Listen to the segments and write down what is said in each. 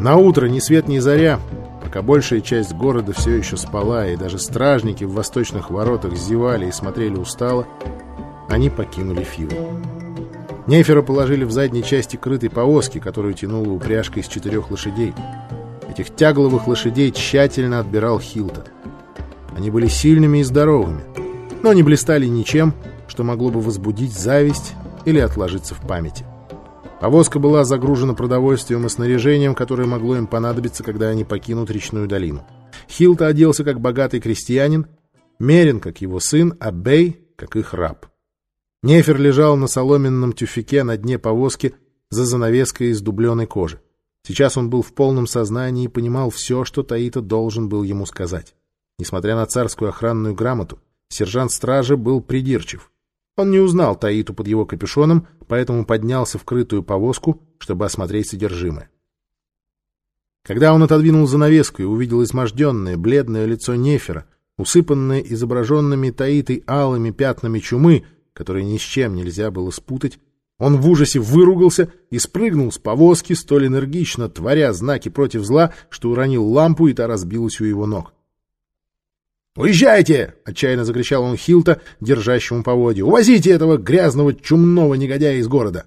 На утро ни свет ни заря, пока большая часть города все еще спала, и даже стражники в восточных воротах зевали и смотрели устало, они покинули Фиву. Нефера положили в задней части крытой повозки, которую тянула упряжка из четырех лошадей. Этих тягловых лошадей тщательно отбирал Хилта. Они были сильными и здоровыми, но не блистали ничем, что могло бы возбудить зависть или отложиться в памяти. Повозка была загружена продовольствием и снаряжением, которое могло им понадобиться, когда они покинут речную долину. Хилта оделся как богатый крестьянин, Мерин как его сын, а Бей как их раб. Нефер лежал на соломенном тюфике на дне повозки за занавеской из дубленой кожи. Сейчас он был в полном сознании и понимал все, что Таита должен был ему сказать. Несмотря на царскую охранную грамоту, сержант стражи был придирчив. Он не узнал Таиту под его капюшоном, поэтому поднялся в крытую повозку, чтобы осмотреть содержимое. Когда он отодвинул занавеску и увидел изможденное, бледное лицо Нефера, усыпанное изображенными Таитой алыми пятнами чумы, которые ни с чем нельзя было спутать, он в ужасе выругался и спрыгнул с повозки, столь энергично творя знаки против зла, что уронил лампу, и та разбилась у его ног. «Уезжайте!» — отчаянно закричал он Хилта, держащему поводья. «Увозите этого грязного чумного негодяя из города!»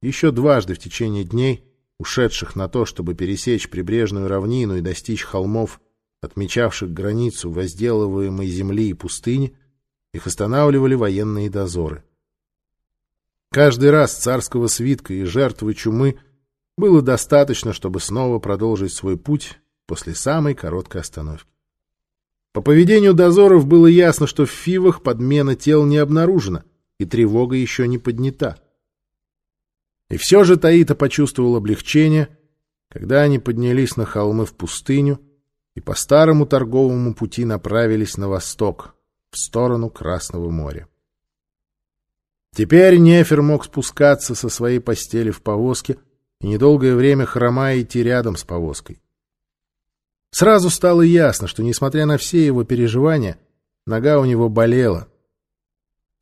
Еще дважды в течение дней, ушедших на то, чтобы пересечь прибрежную равнину и достичь холмов, отмечавших границу возделываемой земли и пустыни, их останавливали военные дозоры. Каждый раз царского свитка и жертвы чумы было достаточно, чтобы снова продолжить свой путь после самой короткой остановки. По поведению дозоров было ясно, что в Фивах подмена тел не обнаружена, и тревога еще не поднята. И все же Таита почувствовал облегчение, когда они поднялись на холмы в пустыню и по старому торговому пути направились на восток, в сторону Красного моря. Теперь Нефер мог спускаться со своей постели в повозке и недолгое время хромая идти рядом с повозкой. Сразу стало ясно, что, несмотря на все его переживания, нога у него болела.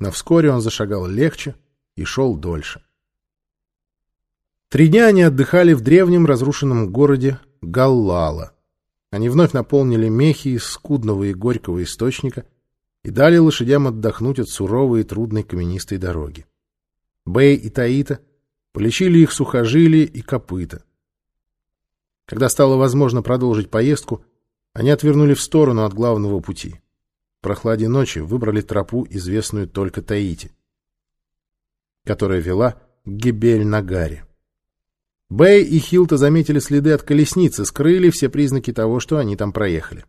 Но вскоре он зашагал легче и шел дольше. Три дня они отдыхали в древнем разрушенном городе Галлала. Они вновь наполнили мехи из скудного и горького источника и дали лошадям отдохнуть от суровой и трудной каменистой дороги. Бэй и Таита полечили их сухожилия и копыта. Когда стало возможно продолжить поездку, они отвернули в сторону от главного пути. В прохладе ночи выбрали тропу, известную только Таити, которая вела к Гебель-Нагаре. Бэй и Хилта заметили следы от колесницы, скрыли все признаки того, что они там проехали.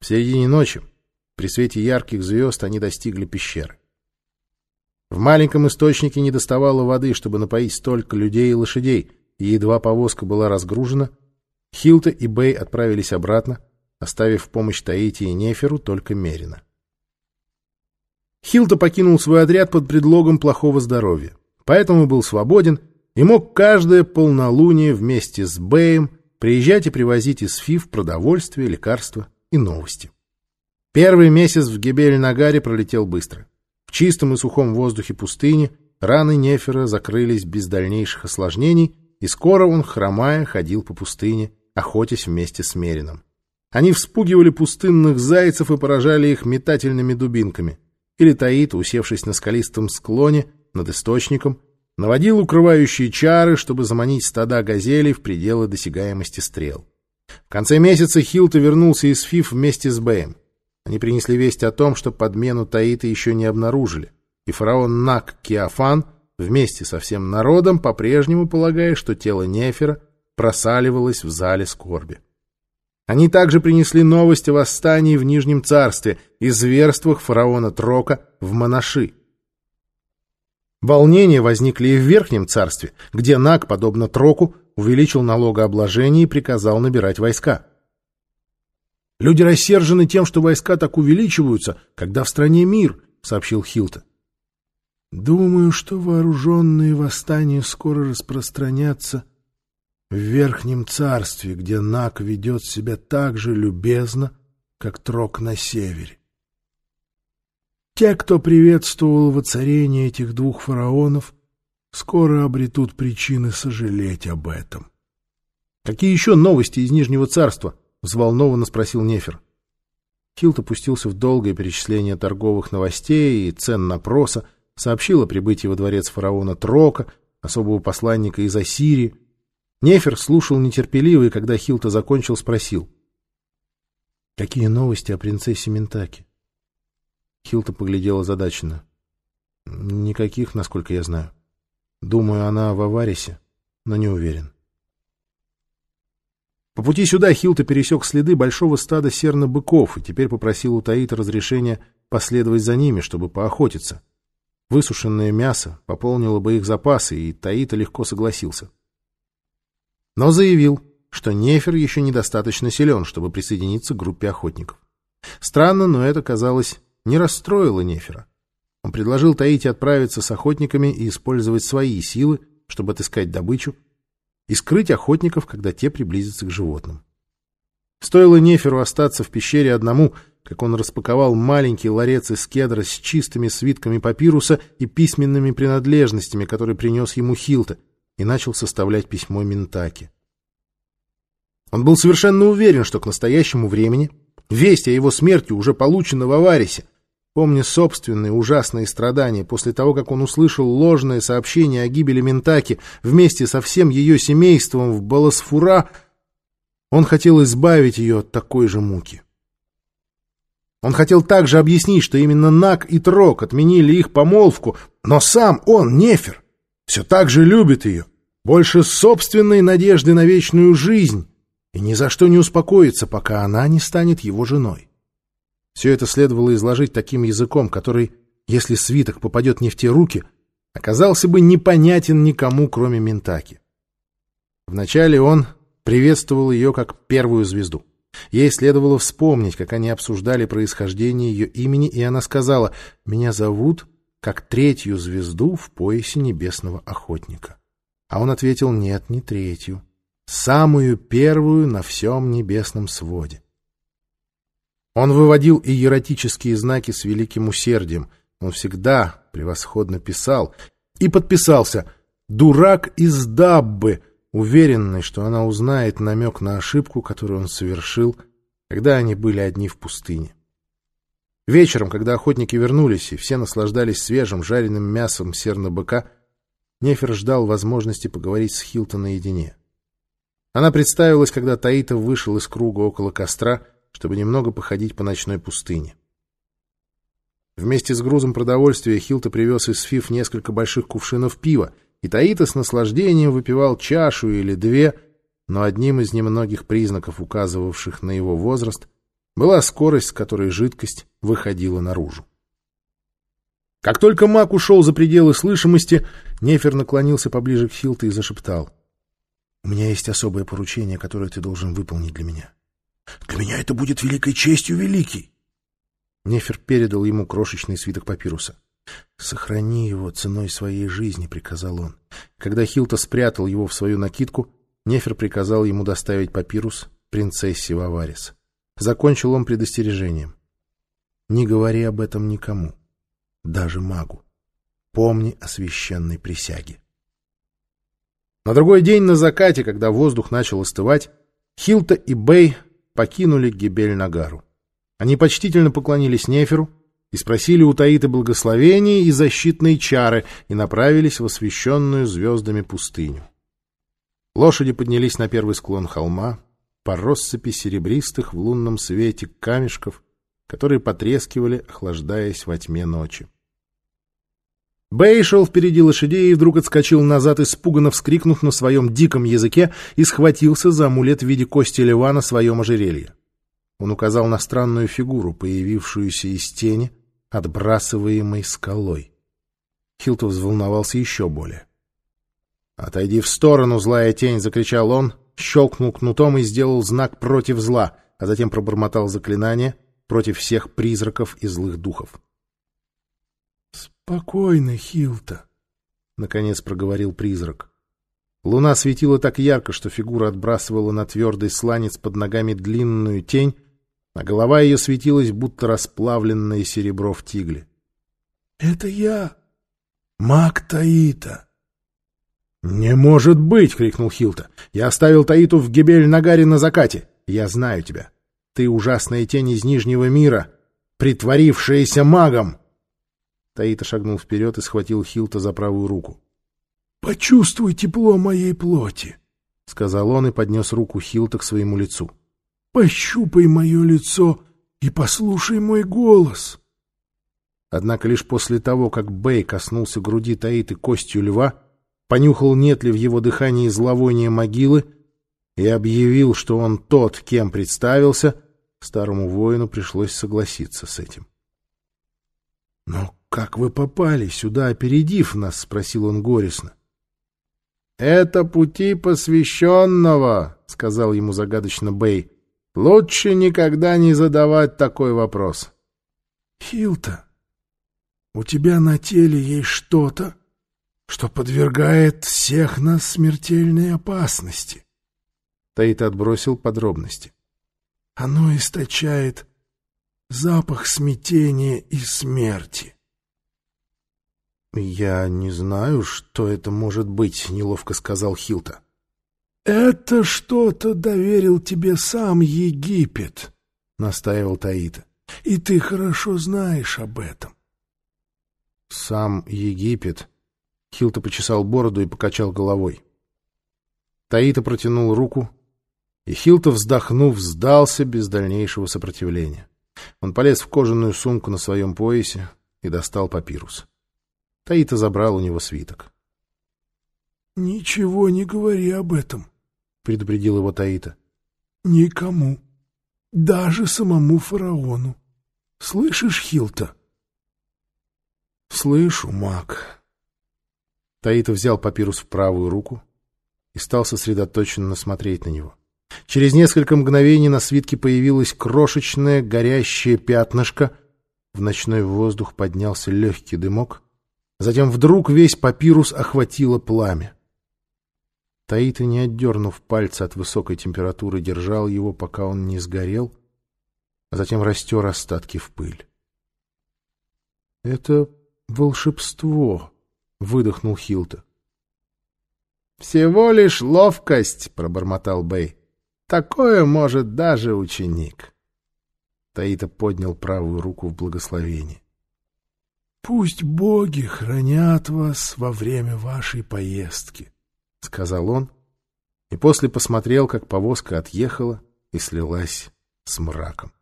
В середине ночи, при свете ярких звезд, они достигли пещеры. В маленьком источнике не доставало воды, чтобы напоить столько людей и лошадей, и едва повозка была разгружена — Хилта и Бэй отправились обратно, оставив в помощь Таити и Неферу только Мерина. Хилта покинул свой отряд под предлогом плохого здоровья, поэтому был свободен и мог каждое полнолуние вместе с Бэем приезжать и привозить из ФИФ продовольствие, лекарства и новости. Первый месяц в Гебель-Нагаре пролетел быстро. В чистом и сухом воздухе пустыни раны Нефера закрылись без дальнейших осложнений, и скоро он, хромая, ходил по пустыне, охотясь вместе с Мерином. Они вспугивали пустынных зайцев и поражали их метательными дубинками. Или Таит, усевшись на скалистом склоне над источником, наводил укрывающие чары, чтобы заманить стада газелей в пределы досягаемости стрел. В конце месяца Хилта вернулся из Фиф вместе с Бэем. Они принесли весть о том, что подмену Таита еще не обнаружили, и фараон Нак Киафан вместе со всем народом по-прежнему полагая, что тело Нефера просаливалось в зале скорби. Они также принесли новость о восстании в Нижнем Царстве и зверствах фараона Трока в Монаши. Волнения возникли и в Верхнем Царстве, где Наг, подобно Троку, увеличил налогообложение и приказал набирать войска. «Люди рассержены тем, что войска так увеличиваются, когда в стране мир», — сообщил Хилта. «Думаю, что вооруженные восстания скоро распространятся в Верхнем Царстве, где Нак ведет себя так же любезно, как Трок на севере. Те, кто приветствовал воцарение этих двух фараонов, скоро обретут причины сожалеть об этом. «Какие еще новости из Нижнего Царства?» — взволнованно спросил Нефер. Хилт опустился в долгое перечисление торговых новостей и цен на проса, сообщил о прибытии во дворец фараона Трока, особого посланника из Ассирии. Нефер слушал нетерпеливо, и когда Хилта закончил, спросил. «Какие новости о принцессе Ментаке?» Хилта поглядела озадаченно. «Никаких, насколько я знаю. Думаю, она в Аварисе, но не уверен». По пути сюда Хилта пересек следы большого стада серно-быков и теперь попросил у Таита разрешения последовать за ними, чтобы поохотиться. Высушенное мясо пополнило бы их запасы, и Таита легко согласился. Но заявил, что Нефер еще недостаточно силен, чтобы присоединиться к группе охотников. Странно, но это, казалось, не расстроило Нефера. Он предложил Таите отправиться с охотниками и использовать свои силы, чтобы отыскать добычу, и скрыть охотников, когда те приблизятся к животным. Стоило Неферу остаться в пещере одному, как он распаковал маленький ларец из кедра с чистыми свитками папируса и письменными принадлежностями, которые принес ему Хилта, и начал составлять письмо Ментаке. Он был совершенно уверен, что к настоящему времени весть о его смерти уже получена в Аварисе, Помня собственные ужасные страдания после того, как он услышал ложное сообщение о гибели Ментаки вместе со всем ее семейством в Баласфура, он хотел избавить ее от такой же муки. Он хотел также объяснить, что именно Нак и Трок отменили их помолвку, но сам он, Нефер, все так же любит ее, больше собственной надежды на вечную жизнь, и ни за что не успокоится, пока она не станет его женой. Все это следовало изложить таким языком, который, если свиток попадет не в те руки, оказался бы непонятен никому, кроме Ментаки. Вначале он приветствовал ее как первую звезду. Ей следовало вспомнить, как они обсуждали происхождение ее имени, и она сказала «Меня зовут как третью звезду в поясе небесного охотника». А он ответил «Нет, не третью, самую первую на всем небесном своде». Он выводил иеротические знаки с великим усердием. Он всегда превосходно писал. И подписался «Дурак из Даббы», уверенный, что она узнает намек на ошибку, которую он совершил, когда они были одни в пустыне. Вечером, когда охотники вернулись и все наслаждались свежим жареным мясом серна-быка, Нефер ждал возможности поговорить с Хилтон наедине. Она представилась, когда Таитов вышел из круга около костра — чтобы немного походить по ночной пустыне. Вместе с грузом продовольствия Хилта привез из Фиф несколько больших кувшинов пива, и Таита с наслаждением выпивал чашу или две, но одним из немногих признаков, указывавших на его возраст, была скорость, с которой жидкость выходила наружу. Как только маг ушел за пределы слышимости, Нефер наклонился поближе к Хилту и зашептал. — У меня есть особое поручение, которое ты должен выполнить для меня. Для меня это будет великой честью, великий. Нефер передал ему крошечный свиток папируса. «Сохрани его ценой своей жизни», — приказал он. Когда Хилта спрятал его в свою накидку, Нефер приказал ему доставить папирус принцессе Ваварис. Закончил он предостережением. «Не говори об этом никому, даже магу. Помни о священной присяге». На другой день на закате, когда воздух начал остывать, Хилта и Бэй покинули Гибель-Нагару. Они почтительно поклонились Неферу и спросили у Таиты благословения и защитные чары и направились в освещенную звездами пустыню. Лошади поднялись на первый склон холма по россыпи серебристых в лунном свете камешков, которые потрескивали, охлаждаясь во тьме ночи. Бэй шел впереди лошадей и вдруг отскочил назад, испуганно вскрикнув на своем диком языке и схватился за амулет в виде кости льва на своем ожерелье. Он указал на странную фигуру, появившуюся из тени, отбрасываемой скалой. Хилтов взволновался еще более. «Отойди в сторону, злая тень!» — закричал он, щелкнул кнутом и сделал знак против зла, а затем пробормотал заклинание против всех призраков и злых духов. «Спокойно, Хилта», — наконец проговорил призрак. Луна светила так ярко, что фигура отбрасывала на твердый сланец под ногами длинную тень, а голова ее светилась, будто расплавленное серебро в тигле. — Это я, маг Таита. «Не может быть!» — крикнул Хилта. «Я оставил Таиту в Гибель-Нагаре на закате. Я знаю тебя. Ты ужасная тень из Нижнего мира, притворившаяся магом!» Таита шагнул вперед и схватил Хилта за правую руку. «Почувствуй тепло моей плоти», — сказал он и поднес руку Хилта к своему лицу. «Пощупай мое лицо и послушай мой голос». Однако лишь после того, как Бэй коснулся груди Таиты костью льва, понюхал, нет ли в его дыхании зловония могилы, и объявил, что он тот, кем представился, старому воину пришлось согласиться с этим. — Но как вы попали сюда, опередив нас? — спросил он горестно. — Это пути посвященного, — сказал ему загадочно Бэй. — Лучше никогда не задавать такой вопрос. — Хилта, у тебя на теле есть что-то, что подвергает всех нас смертельной опасности. Таит отбросил подробности. Оно источает запах смятения и смерти. «Я не знаю, что это может быть», — неловко сказал Хилта. «Это что-то доверил тебе сам Египет», — настаивал Таита. «И ты хорошо знаешь об этом». «Сам Египет», Хилта почесал бороду и покачал головой. Таита протянул руку, и Хилта, вздохнув, сдался без дальнейшего сопротивления. Он полез в кожаную сумку на своем поясе и достал папирус. Таита забрал у него свиток. — Ничего не говори об этом, — предупредил его Таита. — Никому, даже самому фараону. Слышишь, Хилта? — Слышу, маг, Таита взял папирус в правую руку и стал сосредоточенно смотреть на него. Через несколько мгновений на свитке появилось крошечное горящее пятнышко. В ночной воздух поднялся легкий дымок. Затем вдруг весь папирус охватило пламя. Таита, не отдернув пальцы от высокой температуры, держал его, пока он не сгорел, а затем растер остатки в пыль. — Это волшебство, — выдохнул Хилта. «Всего лишь ловкость», — пробормотал Бэй. «Такое может даже ученик». Таита поднял правую руку в благословении. «Пусть боги хранят вас во время вашей поездки», — сказал он, и после посмотрел, как повозка отъехала и слилась с мраком.